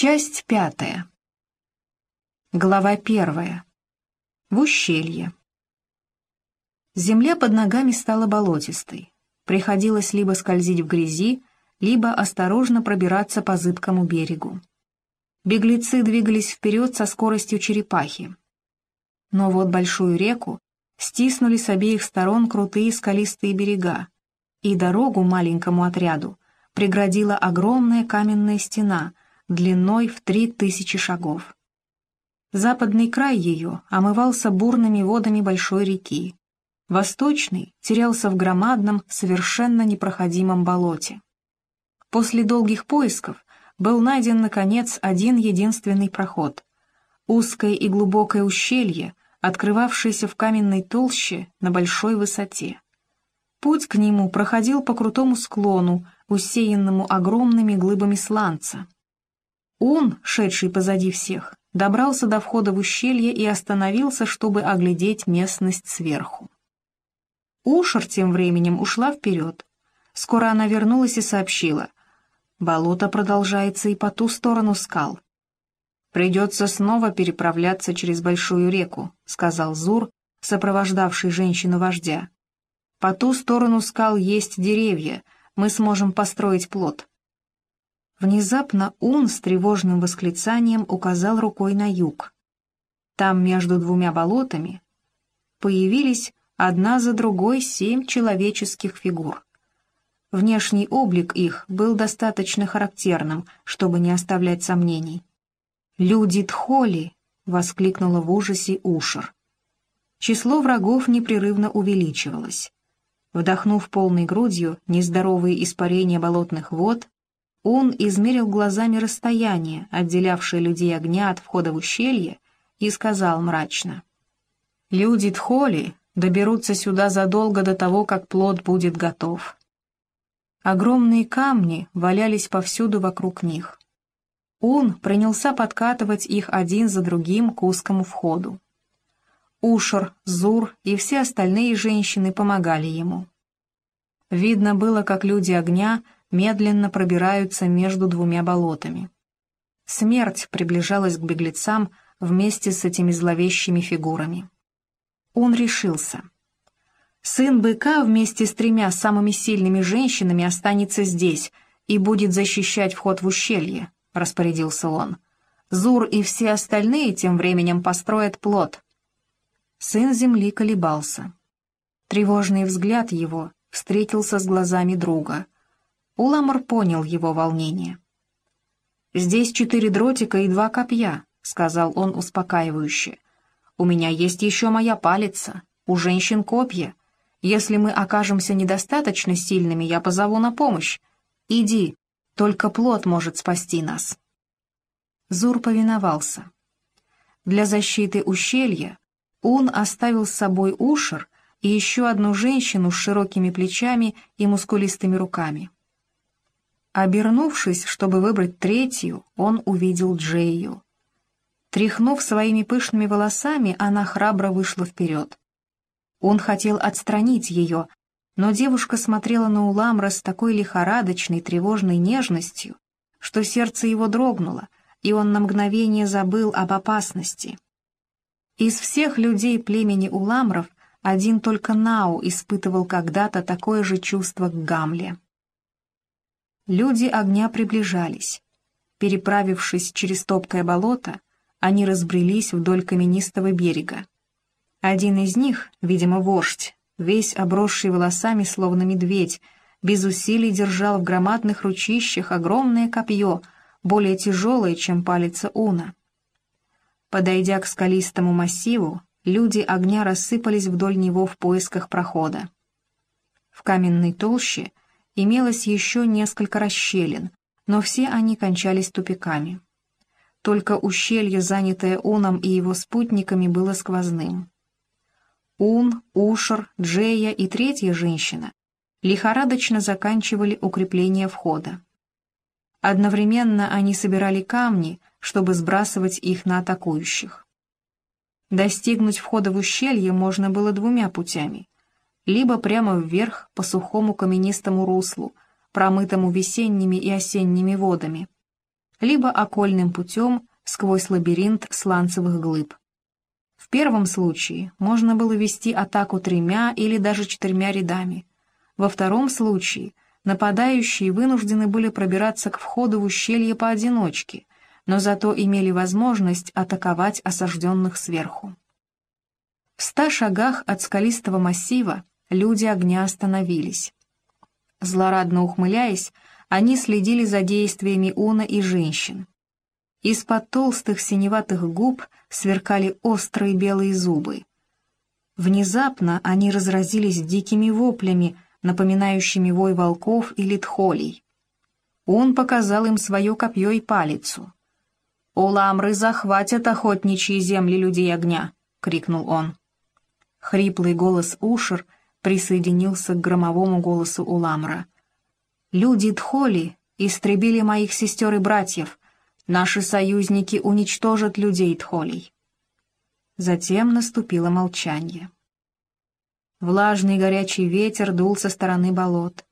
Часть пятая. Глава первая. В ущелье. Земля под ногами стала болотистой. Приходилось либо скользить в грязи, либо осторожно пробираться по зыбкому берегу. Беглецы двигались вперед со скоростью черепахи. Но вот большую реку стиснули с обеих сторон крутые скалистые берега, и дорогу маленькому отряду преградила огромная каменная стена длиной в три тысячи шагов. Западный край ее омывался бурными водами большой реки. Восточный терялся в громадном, совершенно непроходимом болоте. После долгих поисков был найден, наконец, один единственный проход. Узкое и глубокое ущелье, открывавшееся в каменной толще на большой высоте. Путь к нему проходил по крутому склону, усеянному огромными глыбами сланца. Он, шедший позади всех, добрался до входа в ущелье и остановился, чтобы оглядеть местность сверху. Ушер тем временем ушла вперед. Скоро она вернулась и сообщила. Болото продолжается и по ту сторону скал. «Придется снова переправляться через большую реку», — сказал Зур, сопровождавший женщину-вождя. «По ту сторону скал есть деревья, мы сможем построить плод». Внезапно Ун с тревожным восклицанием указал рукой на юг. Там между двумя болотами появились одна за другой семь человеческих фигур. Внешний облик их был достаточно характерным, чтобы не оставлять сомнений. «Люди Тхоли!» — воскликнула в ужасе Ушер. Число врагов непрерывно увеличивалось. Вдохнув полной грудью нездоровые испарения болотных вод, он измерил глазами расстояние, отделявшее людей огня от входа в ущелье, и сказал мрачно. «Люди Тхоли доберутся сюда задолго до того, как плод будет готов. Огромные камни валялись повсюду вокруг них. Он принялся подкатывать их один за другим к узкому входу. Ушер, Зур и все остальные женщины помогали ему. Видно было, как люди огня медленно пробираются между двумя болотами. Смерть приближалась к беглецам вместе с этими зловещими фигурами. Он решился — Сын быка вместе с тремя самыми сильными женщинами останется здесь и будет защищать вход в ущелье», — распорядился он. «Зур и все остальные тем временем построят плод». Сын земли колебался. Тревожный взгляд его встретился с глазами друга. Уламар понял его волнение. «Здесь четыре дротика и два копья», — сказал он успокаивающе. «У меня есть еще моя палица, у женщин копья, если мы окажемся недостаточно сильными, я позову на помощь. Иди, только плод может спасти нас». Зур повиновался. Для защиты ущелья он оставил с собой Ушер и еще одну женщину с широкими плечами и мускулистыми руками. Обернувшись, чтобы выбрать третью, он увидел Джею. Тряхнув своими пышными волосами, она храбро вышла вперед. Он хотел отстранить ее, но девушка смотрела на Уламра с такой лихорадочной, тревожной нежностью, что сердце его дрогнуло, и он на мгновение забыл об опасности. Из всех людей племени Уламров один только Нау испытывал когда-то такое же чувство к Гамле. Люди огня приближались. Переправившись через топкое болото, они разбрелись вдоль каменистого берега. Один из них, видимо, вождь, весь обросший волосами, словно медведь, без усилий держал в громадных ручищах огромное копье, более тяжелое, чем палец Уна. Подойдя к скалистому массиву, люди огня рассыпались вдоль него в поисках прохода. В каменной толще имелось еще несколько расщелин, но все они кончались тупиками. Только ущелье, занятое Уном и его спутниками, было сквозным. Ун, Ушер, Джея и третья женщина лихорадочно заканчивали укрепление входа. Одновременно они собирали камни, чтобы сбрасывать их на атакующих. Достигнуть входа в ущелье можно было двумя путями. Либо прямо вверх по сухому каменистому руслу, промытому весенними и осенними водами, либо окольным путем сквозь лабиринт сланцевых глыб. В первом случае можно было вести атаку тремя или даже четырьмя рядами. Во втором случае нападающие вынуждены были пробираться к входу в ущелье поодиночке, но зато имели возможность атаковать осажденных сверху. В ста шагах от скалистого массива люди огня остановились. Злорадно ухмыляясь, они следили за действиями Уна и женщин. Из-под толстых синеватых губ сверкали острые белые зубы. Внезапно они разразились дикими воплями, напоминающими вой волков или тхолей. Он показал им свое копье и палицу. «Уламры захватят охотничьи земли людей огня!» — крикнул он. Хриплый голос Ушер присоединился к громовому голосу Уламра. «Люди Тхоли истребили моих сестер и братьев. Наши союзники уничтожат людей Тхолей». Затем наступило молчание. Влажный горячий ветер дул со стороны болот.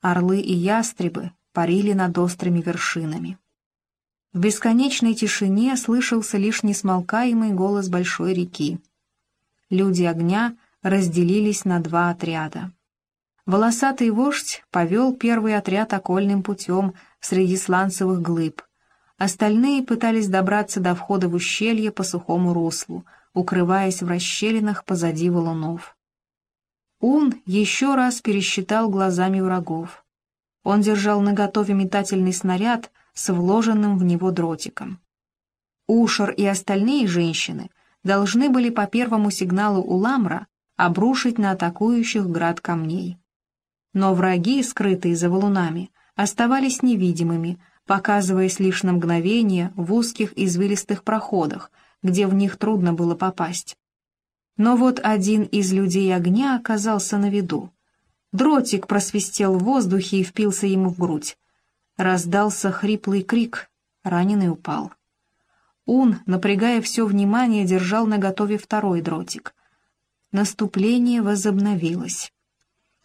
Орлы и ястребы парили над острыми вершинами. В бесконечной тишине слышался лишь несмолкаемый голос большой реки. Люди огня разделились на два отряда. Волосатый вождь повел первый отряд окольным путем среди сланцевых глыб. Остальные пытались добраться до входа в ущелье по сухому руслу, укрываясь в расщелинах позади валунов. Ун еще раз пересчитал глазами врагов. Он держал наготове метательный снаряд с вложенным в него дротиком. Ушер и остальные женщины должны были по первому сигналу Уламра обрушить на атакующих град камней. Но враги, скрытые за валунами, оставались невидимыми, показываясь лишь на мгновение в узких извилистых проходах, где в них трудно было попасть. Но вот один из людей огня оказался на виду. Дротик просвистел в воздухе и впился ему в грудь. Раздался хриплый крик, раненый упал. Ун, напрягая все внимание, держал наготове второй дротик. Наступление возобновилось.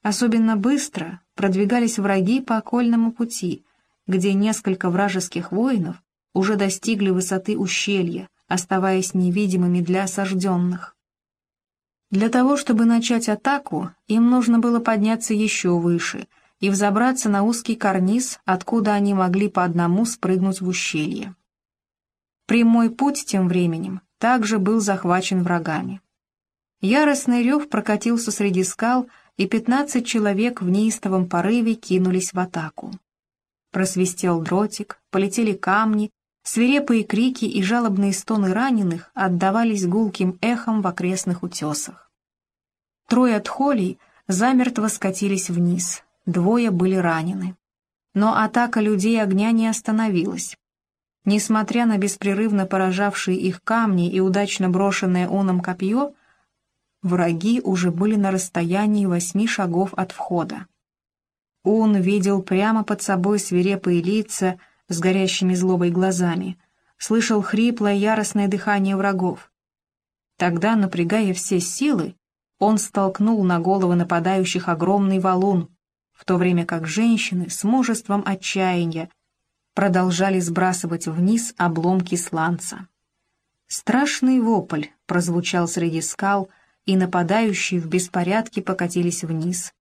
Особенно быстро продвигались враги по окольному пути, где несколько вражеских воинов уже достигли высоты ущелья, оставаясь невидимыми для осажденных. Для того, чтобы начать атаку, им нужно было подняться еще выше и взобраться на узкий карниз, откуда они могли по одному спрыгнуть в ущелье. Прямой путь тем временем также был захвачен врагами. Яростный рев прокатился среди скал, и пятнадцать человек в неистовом порыве кинулись в атаку. Просвистел дротик, полетели камни, Свирепые крики и жалобные стоны раненых отдавались гулким эхом в окрестных утесах. Трое от холей замертво скатились вниз, двое были ранены. Но атака людей огня не остановилась. Несмотря на беспрерывно поражавшие их камни и удачно брошенное оном копье, враги уже были на расстоянии восьми шагов от входа. Он видел прямо под собой свирепые лица, с горящими злобой глазами, слышал хриплое яростное дыхание врагов. Тогда, напрягая все силы, он столкнул на головы нападающих огромный валун, в то время как женщины с мужеством отчаяния продолжали сбрасывать вниз обломки сланца. Страшный вопль прозвучал среди скал, и нападающие в беспорядке покатились вниз.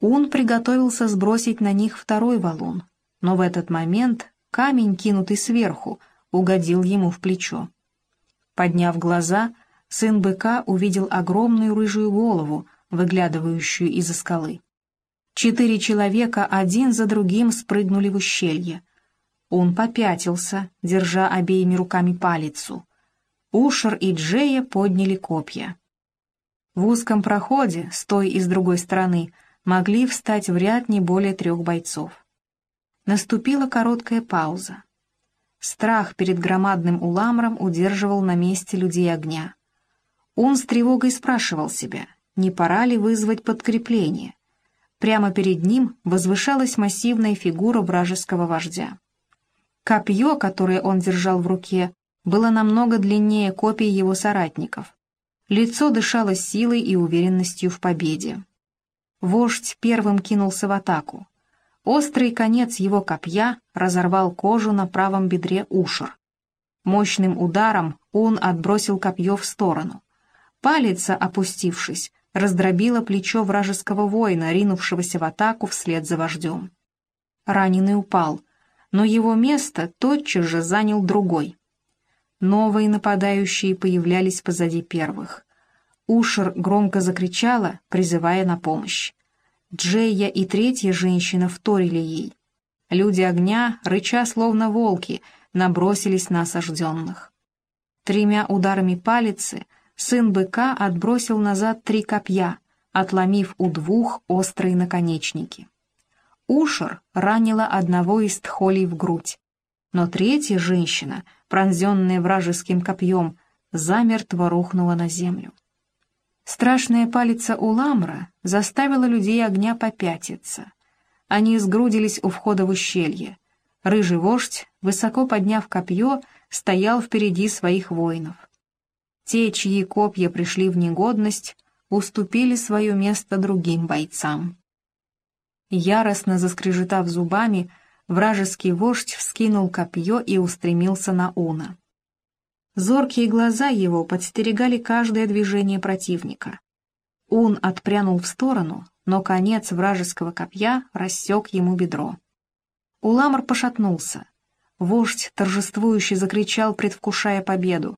Он приготовился сбросить на них второй валун, но в этот момент камень, кинутый сверху, угодил ему в плечо. Подняв глаза, сын быка увидел огромную рыжую голову, выглядывающую из-за скалы. Четыре человека один за другим спрыгнули в ущелье. Он попятился, держа обеими руками палицу. Ушер и Джея подняли копья. В узком проходе, с той и с другой стороны, могли встать в ряд не более трех бойцов. Наступила короткая пауза. Страх перед громадным уламром удерживал на месте людей огня. Он с тревогой спрашивал себя, не пора ли вызвать подкрепление. Прямо перед ним возвышалась массивная фигура вражеского вождя. Копье, которое он держал в руке, было намного длиннее копий его соратников. Лицо дышало силой и уверенностью в победе. Вождь первым кинулся в атаку. Острый конец его копья разорвал кожу на правом бедре Ушер. Мощным ударом он отбросил копье в сторону. Палец, опустившись, раздробила плечо вражеского воина, ринувшегося в атаку вслед за вождем. Раненый упал, но его место тотчас же занял другой. Новые нападающие появлялись позади первых. Ушер громко закричала, призывая на помощь. Джея и третья женщина вторили ей. Люди огня, рыча словно волки, набросились на осажденных. Тремя ударами палицы сын быка отбросил назад три копья, отломив у двух острые наконечники. Ушер ранила одного из тхолей в грудь, но третья женщина, пронзенная вражеским копьем, замертво рухнула на землю. Страшная палица Уламра заставила людей огня попятиться. Они сгрудились у входа в ущелье. Рыжий вождь, высоко подняв копье, стоял впереди своих воинов. Те, чьи копья пришли в негодность, уступили свое место другим бойцам. Яростно заскрежетав зубами, вражеский вождь вскинул копье и устремился на Уна. Зоркие глаза его подстерегали каждое движение противника. Он отпрянул в сторону, но конец вражеского копья рассек ему бедро. Уламр пошатнулся. Вождь торжествующе закричал, предвкушая победу.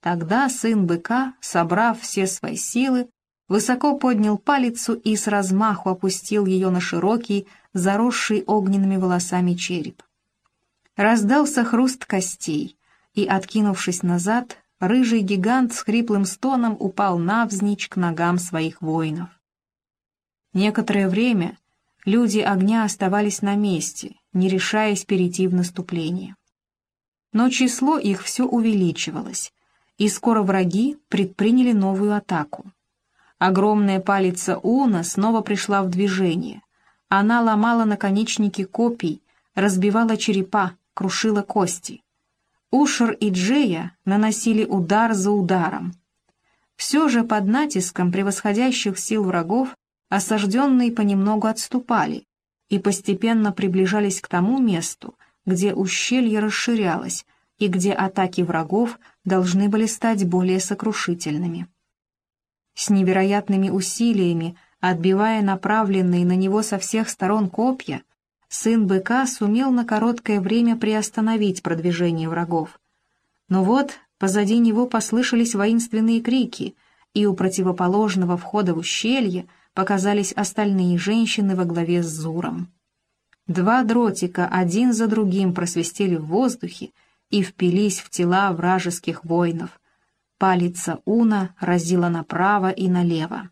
Тогда сын быка, собрав все свои силы, высоко поднял палицу и с размаху опустил ее на широкий, заросший огненными волосами череп. Раздался хруст костей — и, откинувшись назад, рыжий гигант с хриплым стоном упал навзничь к ногам своих воинов. Некоторое время люди огня оставались на месте, не решаясь перейти в наступление. Но число их все увеличивалось, и скоро враги предприняли новую атаку. Огромная палица Уна снова пришла в движение. Она ломала наконечники копий, разбивала черепа, крушила кости. Ушер и Джея наносили удар за ударом. Все же под натиском превосходящих сил врагов осажденные понемногу отступали и постепенно приближались к тому месту, где ущелье расширялось и где атаки врагов должны были стать более сокрушительными. С невероятными усилиями, отбивая направленные на него со всех сторон копья, сын быка сумел на короткое время приостановить продвижение врагов. Но вот позади него послышались воинственные крики, и у противоположного входа в ущелье показались остальные женщины во главе с Зуром. Два дротика один за другим просвистели в воздухе и впились в тела вражеских воинов. Палица Уна разила направо и налево.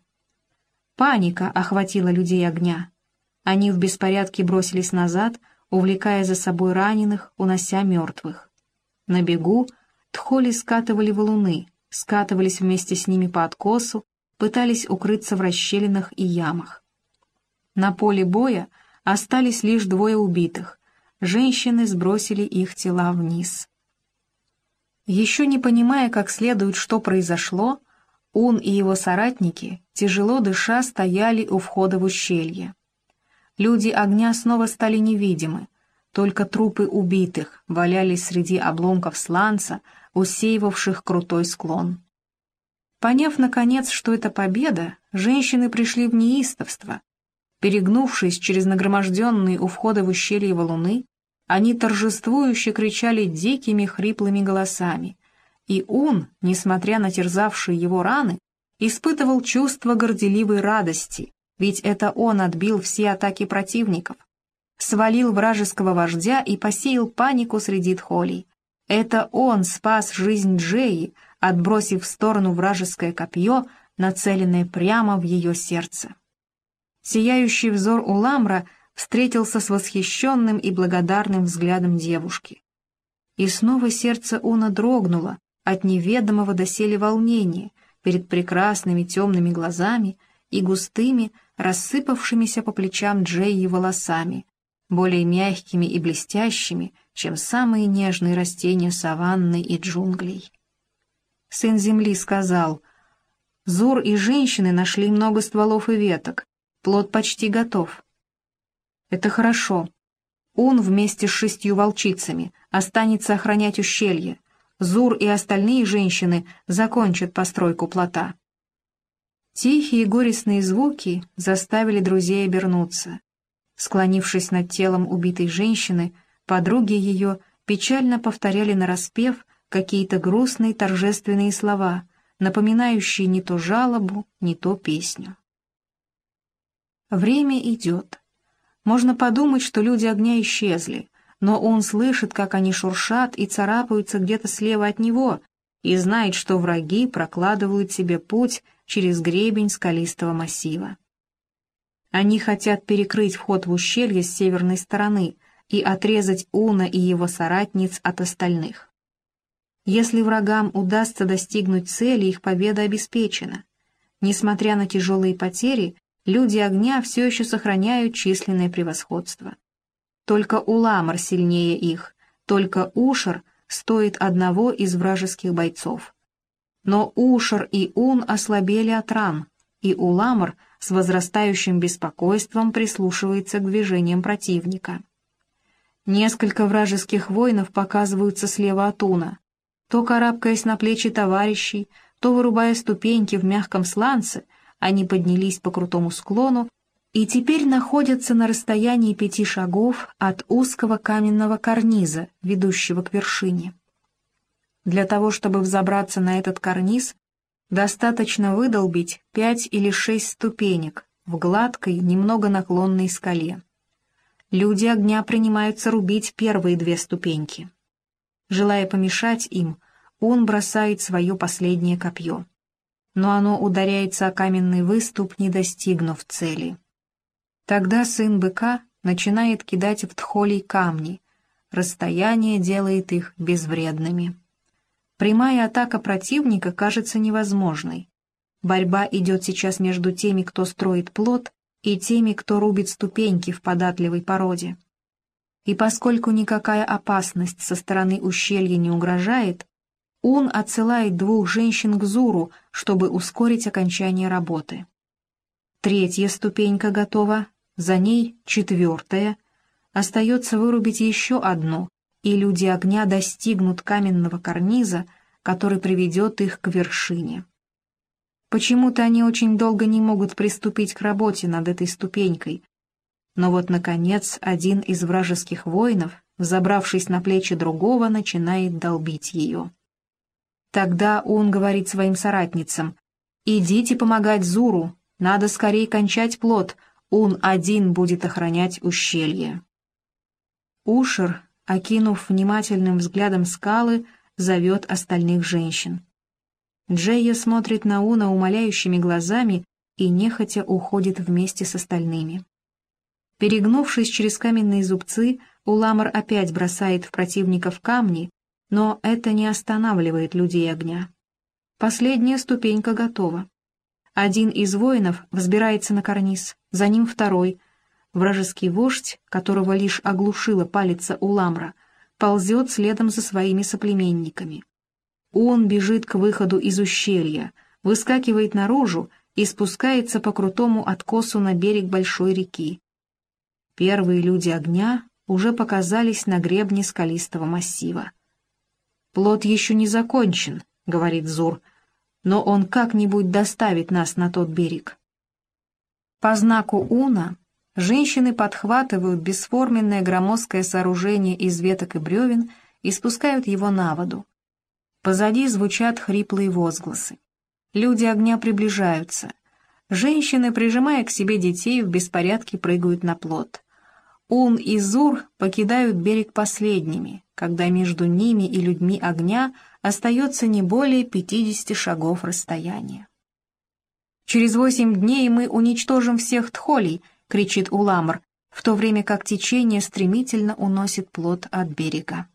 Паника охватила людей огня. Они в беспорядке бросились назад, увлекая за собой раненых, унося мертвых. На бегу тхоли скатывали валуны, скатывались вместе с ними по откосу, пытались укрыться в расщелинах и ямах. На поле боя остались лишь двое убитых. Женщины сбросили их тела вниз. Еще не понимая как следует, что произошло, он и его соратники, тяжело дыша, стояли у входа в ущелье. Люди огня снова стали невидимы. Только трупы убитых валялись среди обломков сланца, усеивавших крутой склон. Поняв, наконец, что это победа, женщины пришли в неистовство. Перегнувшись через нагроможденные у входа в ущелье валуны, они торжествующе кричали дикими хриплыми голосами. И он, несмотря на терзавшие его раны, испытывал чувство горделивой радости, ведь это он отбил все атаки противников, свалил вражеского вождя и посеял панику среди тхолей. Это он спас жизнь Джеи, отбросив в сторону вражеское копье, нацеленное прямо в ее сердце. Сияющий взор Уламра встретился с восхищенным и благодарным взглядом девушки. И снова сердце Уна дрогнуло от неведомого доселе волнения перед прекрасными темными глазами и густыми, рассыпавшимися по плечам Джейи волосами, более мягкими и блестящими, чем самые нежные растения саванны и джунглей. Сын земли сказал, «Зур и женщины нашли много стволов и веток, плод почти готов». Это хорошо. Он вместе с шестью волчицами останется охранять ущелье. Зур и остальные женщины закончат постройку плота. Тихие горестные звуки заставили друзей обернуться. Склонившись над телом убитой женщины, подруги ее печально повторяли нараспев какие-то грустные торжественные слова, напоминающие не то жалобу, не то песню. Время идет. Можно подумать, что люди огня исчезли, но он слышит, как они шуршат и царапаются где-то слева от него, и знает, что враги прокладывают себе путь через гребень скалистого массива. Они хотят перекрыть вход в ущелье с северной стороны и отрезать Уна и его соратниц от остальных. Если врагам удастся достигнуть цели, их победа обеспечена. Несмотря на тяжелые потери, люди огня все еще сохраняют численное превосходство. Только Уламар сильнее их, только Ушер стоит одного из вражеских бойцов. Но Ушер и Ун ослабели от ран, и Уламар с возрастающим беспокойством прислушивается к движениям противника. Несколько вражеских воинов показываются слева от Уна, то карабкаясь на плечи товарищей, то вырубая ступеньки в мягком сланце — они поднялись по крутому склону и теперь находятся на расстоянии пяти шагов от узкого каменного карниза, ведущего к вершине. Для того, чтобы взобраться на этот карниз, достаточно выдолбить пять или шесть ступенек в гладкой, немного наклонной скале. Люди огня принимаются рубить первые две ступеньки. Желая помешать им, он бросает свое последнее копье но оно ударяется о каменный выступ, не достигнув цели. Тогда сын быка начинает кидать в тхолей камни, расстояние делает их безвредными. Прямая атака противника кажется невозможной. Борьба идет сейчас между теми, кто строит плод, и теми, кто рубит ступеньки в податливой породе. И поскольку никакая опасность со стороны ущелья не угрожает, он отсылает двух женщин к Зуру, чтобы ускорить окончание работы. Третья ступенька готова, за ней четвертая. Остается вырубить еще одну, и люди огня достигнут каменного карниза, который приведет их к вершине. Почему-то они очень долго не могут приступить к работе над этой ступенькой. Но вот, наконец, один из вражеских воинов, взобравшись на плечи другого, начинает долбить ее. Тогда он говорит своим соратницам, «Идите помогать Зуру, надо скорее кончать плод, он один будет охранять ущелье». Ушер, окинув внимательным взглядом скалы, зовет остальных женщин. Джейя смотрит на Уна умоляющими глазами и нехотя уходит вместе с остальными. Перегнувшись через каменные зубцы, Уламар опять бросает в противников камни, но это не останавливает людей огня. Последняя ступенька готова. Один из воинов взбирается на карниз, за ним второй. Вражеский вождь, которого лишь оглушила палица Уламра, ползет следом за своими соплеменниками. Он бежит к выходу из ущелья, выскакивает наружу и спускается по крутому откосу на берег большой реки. Первые люди огня уже показались на гребне скалистого массива. «Плод еще не закончен», — говорит Зур, — «но он как-нибудь доставит нас на тот берег». По знаку Уна женщины подхватывают бесформенное громоздкое сооружение из веток и бревен и спускают его на воду. Позади звучат хриплые возгласы. Люди огня приближаются. Женщины, прижимая к себе детей, в беспорядке прыгают на плот. Ун и Зур покидают берег последними, когда между ними и людьми огня остается не более 50 шагов расстояния. «Через восемь дней мы уничтожим всех тхолей!» — кричит Уламр, в то время как течение стремительно уносит плод от берега.